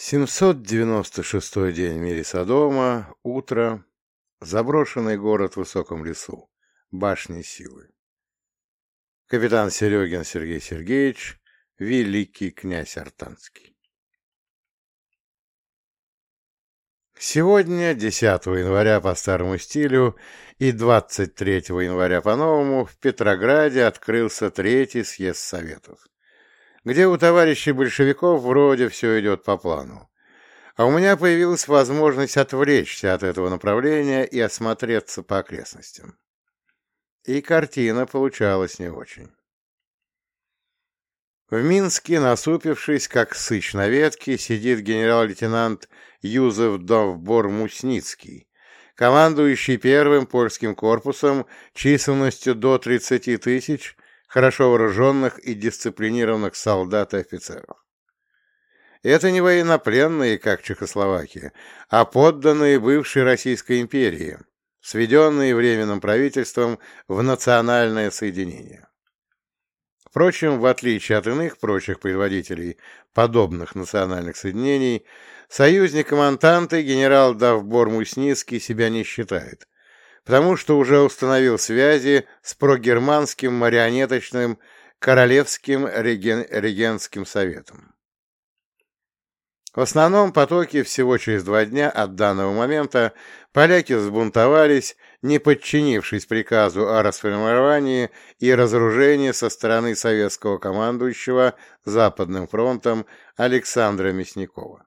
796 день в мире Содома, утро, заброшенный город в высоком лесу, башни силы. Капитан Серегин Сергей Сергеевич, великий князь Артанский. Сегодня, 10 января по старому стилю и 23 января по новому, в Петрограде открылся третий съезд Советов где у товарищей большевиков вроде все идет по плану. А у меня появилась возможность отвлечься от этого направления и осмотреться по окрестностям. И картина получалась не очень. В Минске, насупившись, как сыч на ветке, сидит генерал-лейтенант Юзеф Довбор-Мусницкий, командующий первым польским корпусом численностью до 30 тысяч хорошо вооруженных и дисциплинированных солдат и офицеров. Это не военнопленные, как Чехословакия, а подданные бывшей Российской империи, сведенные Временным правительством в национальное соединение. Впрочем, в отличие от иных прочих предводителей подобных национальных соединений, союзником Антанты генерал Давбор Мусницкий себя не считает, потому что уже установил связи с прогерманским марионеточным Королевским реген... регентским советом. В основном потоке всего через два дня от данного момента поляки взбунтовались, не подчинившись приказу о расформировании и разоружении со стороны советского командующего Западным фронтом Александра Мясникова.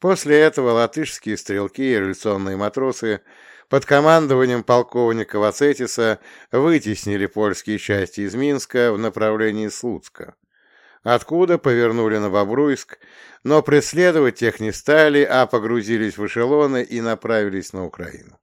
После этого латышские стрелки и революционные матросы под командованием полковника Вацетиса вытеснили польские части из Минска в направлении Слуцка, откуда повернули на Бобруйск, но преследовать тех не стали, а погрузились в эшелоны и направились на Украину.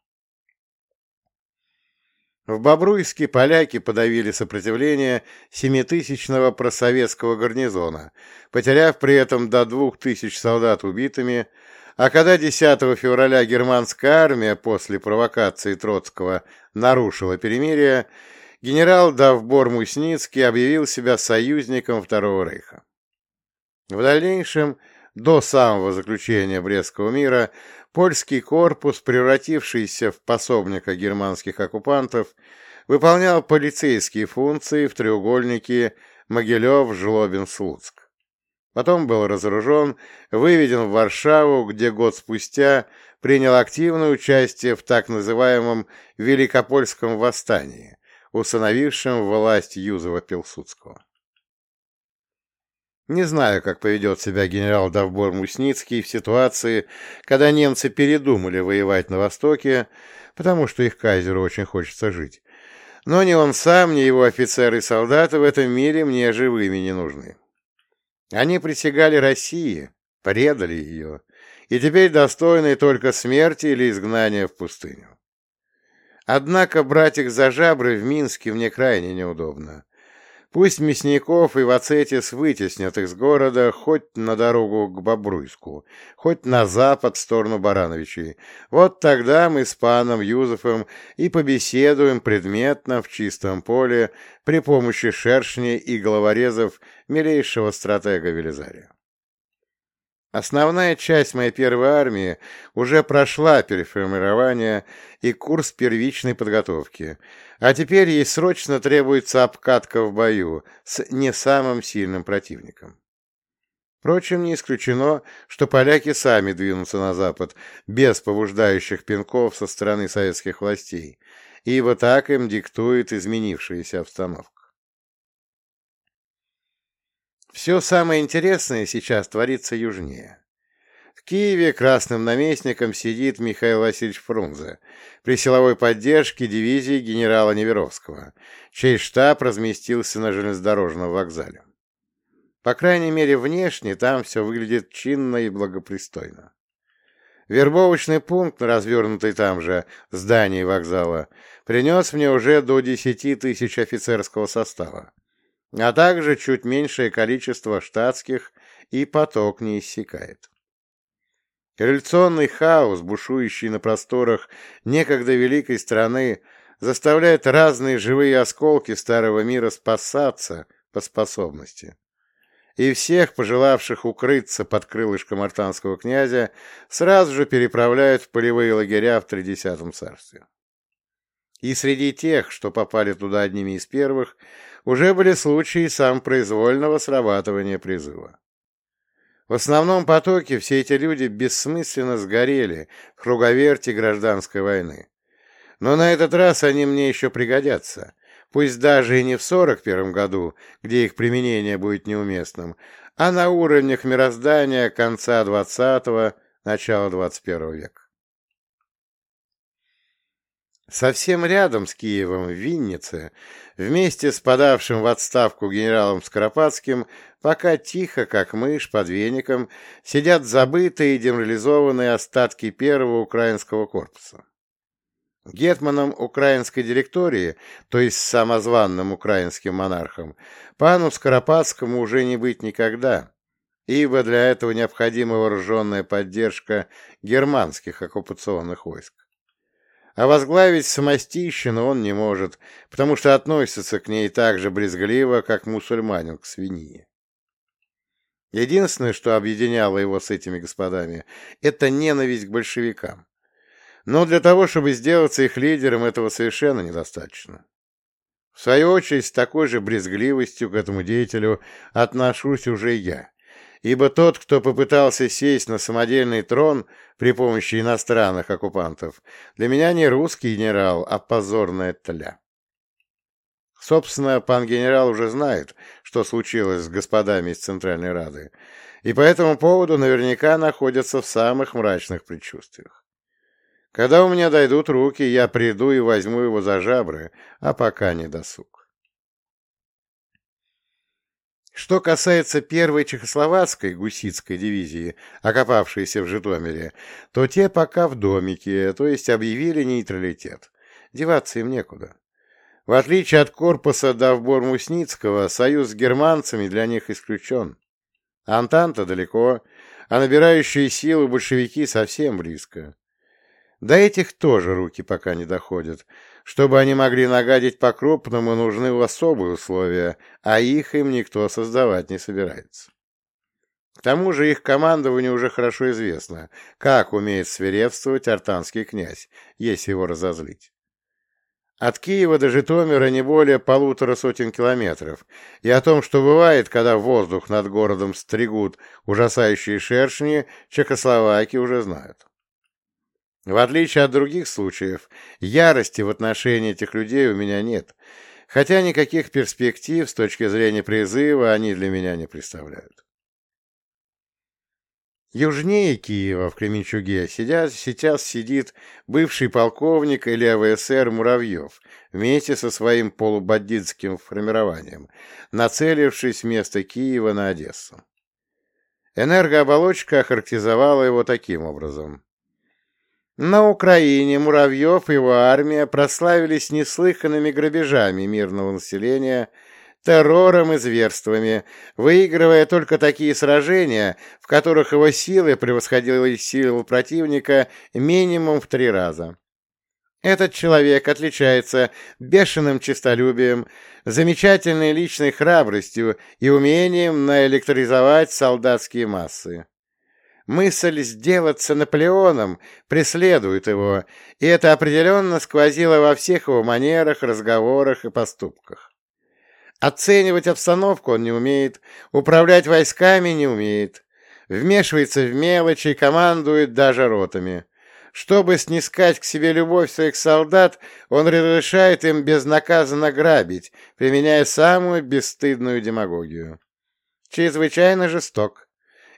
В Бобруйске поляки подавили сопротивление семитысячного просоветского гарнизона, потеряв при этом до двух тысяч солдат убитыми, а когда 10 февраля германская армия после провокации Троцкого нарушила перемирие, генерал Давбор Мусницкий объявил себя союзником Второго Рейха. В дальнейшем, до самого заключения Брестского мира, польский корпус, превратившийся в пособника германских оккупантов, выполнял полицейские функции в треугольнике Могилев-Жлобин-Слуцк. Потом был разоружен, выведен в Варшаву, где год спустя принял активное участие в так называемом Великопольском восстании, установившем власть Юзова Пилсудского. Не знаю, как поведет себя генерал Давбор Мусницкий в ситуации, когда немцы передумали воевать на Востоке, потому что их кайзеру очень хочется жить. Но ни он сам, ни его офицеры и солдаты в этом мире мне живыми не нужны. Они присягали России, предали ее, и теперь достойны только смерти или изгнания в пустыню. Однако брать их за жабры в Минске мне крайне неудобно. Пусть Мясников и Вацетис вытеснят их с города хоть на дорогу к Бобруйску, хоть на запад в сторону Барановичей. Вот тогда мы с паном Юзефом и побеседуем предметно в чистом поле при помощи шершней и головорезов милейшего стратега Велизария. Основная часть моей первой армии уже прошла переформирование и курс первичной подготовки, а теперь ей срочно требуется обкатка в бою с не самым сильным противником. Впрочем, не исключено, что поляки сами двинутся на запад, без побуждающих пинков со стороны советских властей, ибо так им диктует изменившаяся обстановка. Все самое интересное сейчас творится южнее. В Киеве красным наместником сидит Михаил Васильевич Фрунзе при силовой поддержке дивизии генерала Неверовского, чей штаб разместился на железнодорожном вокзале. По крайней мере, внешне там все выглядит чинно и благопристойно. Вербовочный пункт, развернутый там же здании вокзала, принес мне уже до десяти тысяч офицерского состава а также чуть меньшее количество штатских, и поток не иссякает. Революционный хаос, бушующий на просторах некогда великой страны, заставляет разные живые осколки старого мира спасаться по способности. и всех, пожелавших укрыться под крылышком артанского князя, сразу же переправляют в полевые лагеря в Тридесятом царстве. И среди тех, что попали туда одними из первых, уже были случаи самопроизвольного срабатывания призыва. В основном потоке все эти люди бессмысленно сгорели в круговерте гражданской войны. Но на этот раз они мне еще пригодятся, пусть даже и не в сорок первом году, где их применение будет неуместным, а на уровнях мироздания конца двадцатого, начала двадцать первого века. Совсем рядом с Киевом, в Виннице, вместе с подавшим в отставку генералом Скоропадским, пока тихо, как мышь под веником, сидят забытые и деморализованные остатки первого украинского корпуса. Гетманом украинской директории, то есть самозванным украинским монархом, пану Скоропадскому уже не быть никогда, ибо для этого необходима вооруженная поддержка германских оккупационных войск. А возглавить самостийщину он не может, потому что относится к ней так же брезгливо, как мусульманин к свиньи. Единственное, что объединяло его с этими господами, это ненависть к большевикам. Но для того, чтобы сделаться их лидером, этого совершенно недостаточно. В свою очередь, с такой же брезгливостью к этому деятелю отношусь уже я, ибо тот, кто попытался сесть на самодельный трон при помощи иностранных оккупантов, для меня не русский генерал, а позорная тля. Собственно, пан генерал уже знает, что случилось с господами из Центральной Рады, и по этому поводу наверняка находятся в самых мрачных предчувствиях. Когда у меня дойдут руки, я приду и возьму его за жабры, а пока не досуг. Что касается первой чехословацкой гусицкой дивизии, окопавшейся в Житомире, то те пока в домике, то есть объявили нейтралитет. Деваться им некуда. В отличие от корпуса Давбор-Мусницкого, союз с германцами для них исключен. Антанта далеко, а набирающие силу большевики совсем близко. До этих тоже руки пока не доходят. Чтобы они могли нагадить по-крупному, нужны особые условия, а их им никто создавать не собирается. К тому же их командованию уже хорошо известно, как умеет свирепствовать артанский князь, если его разозлить. От Киева до Житомира не более полутора сотен километров, и о том, что бывает, когда воздух над городом стригут ужасающие шершни, чехословаки уже знают. В отличие от других случаев, ярости в отношении этих людей у меня нет, хотя никаких перспектив с точки зрения призыва они для меня не представляют. Южнее Киева, в Кременчуге, сидят, сейчас сидит бывший полковник или АВСР Муравьев вместе со своим полубандитским формированием, нацелившись вместо Киева на Одессу. Энергооболочка охарактеризовала его таким образом. На Украине Муравьев и его армия прославились неслыханными грабежами мирного населения, террором и зверствами, выигрывая только такие сражения, в которых его силы превосходили силы противника минимум в три раза. Этот человек отличается бешеным честолюбием, замечательной личной храбростью и умением наэлектризовать солдатские массы. Мысль сделаться Наполеоном преследует его, и это определенно сквозило во всех его манерах, разговорах и поступках. Оценивать обстановку он не умеет, управлять войсками не умеет, вмешивается в мелочи и командует даже ротами. Чтобы снискать к себе любовь своих солдат, он разрешает им безнаказанно грабить, применяя самую бесстыдную демагогию. Чрезвычайно жесток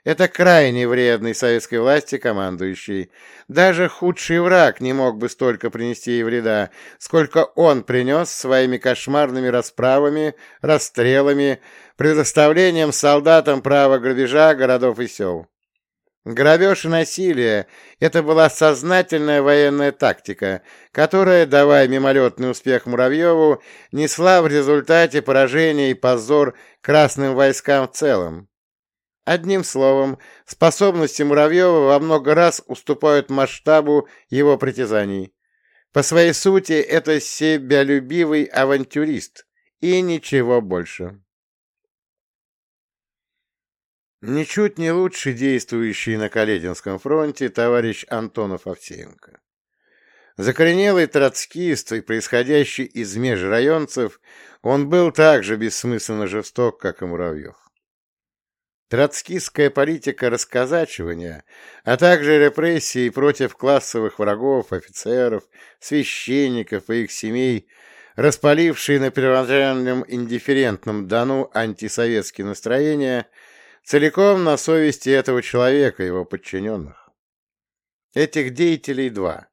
это крайне вредный советской власти командующий. Даже худший враг не мог бы столько принести ей вреда, сколько он принес своими кошмарными расправами, расстрелами, предоставлением солдатам права грабежа городов и сел. Грабеж и насилие – это была сознательная военная тактика, которая, давая мимолетный успех Муравьеву, несла в результате поражение и позор красным войскам в целом. Одним словом, способности Муравьева во много раз уступают масштабу его притязаний. По своей сути, это себялюбивый авантюрист и ничего больше. Ничуть не лучше действующий на Калединском фронте товарищ Антонов Овсеенко. Закоренелый троцкист и происходящий из межрайонцев, он был так же бессмысленно жесток, как и Муравьев. Троцкистская политика расказачивания, а также репрессии против классовых врагов, офицеров, священников и их семей, распалившие на первоначальном индифферентном Дону антисоветские настроения, целиком на совести этого человека и его подчиненных. Этих деятелей два.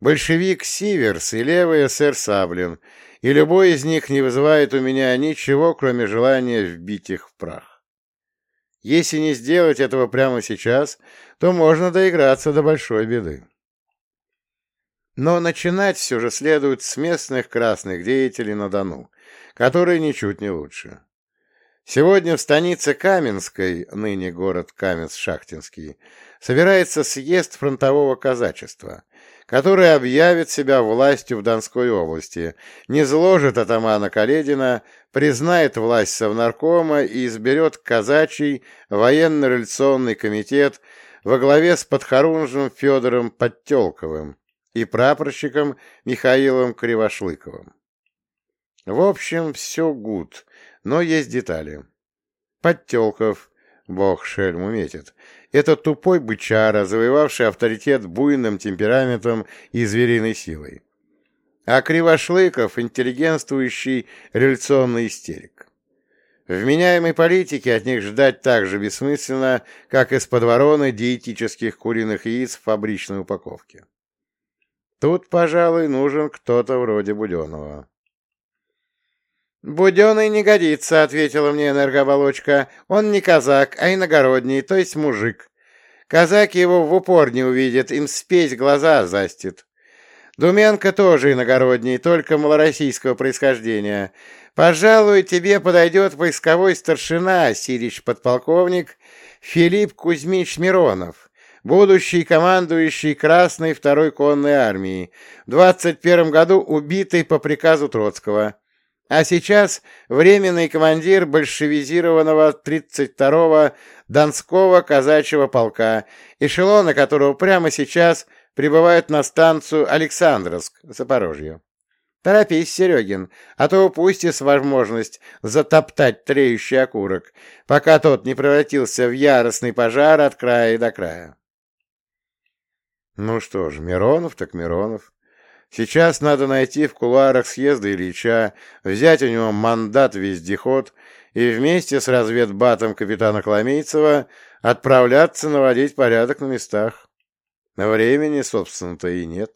Большевик Сиверс и левый эсер Саблин, и любой из них не вызывает у меня ничего, кроме желания вбить их в прах. Если не сделать этого прямо сейчас, то можно доиграться до большой беды. Но начинать все же следует с местных красных деятелей на Дону, которые ничуть не лучше. Сегодня в станице Каменской, ныне город Каменск-Шахтинский, собирается съезд фронтового казачества, который объявит себя властью в Донской области, не зложит атамана Каледина, признает власть Совнаркома и изберет казачий военно-революционный комитет во главе с подхорунжем Федором Подтелковым и прапорщиком Михаилом Кривошлыковым. В общем, все гуд, но есть детали. Подтелков, бог шельму метит, это тупой бычара, завоевавший авторитет буйным темпераментом и звериной силой. А Кривошлыков — интеллигентствующий революционный истерик. Вменяемой политики от них ждать так же бессмысленно, как из-под вороны диетических куриных яиц в фабричной упаковке. Тут, пожалуй, нужен кто-то вроде Буденного. «Буденный не годится», — ответила мне энергооболочка. «Он не казак, а иногородний, то есть мужик. Казак его в упор не увидит, им спесь глаза застит. Думенко тоже иногородний, только малороссийского происхождения. Пожалуй, тебе подойдет войсковой старшина, сирич подполковник Филипп Кузьмич Миронов, будущий командующий Красной второй конной армии, в 21 году убитый по приказу Троцкого. А сейчас временный командир большевизированного 32-го Донского казачьего полка, эшелоны которого прямо сейчас прибывают на станцию Александровск, Запорожье. Торопись, Серегин, а то упустишь возможность затоптать треющий окурок, пока тот не превратился в яростный пожар от края до края. Ну что ж, Миронов так Миронов. Сейчас надо найти в кулуарах съезда Ильича, взять у него мандат-вездеход и вместе с разведбатом капитана Коломейцева отправляться наводить порядок на местах. Времени, собственно-то, и нет.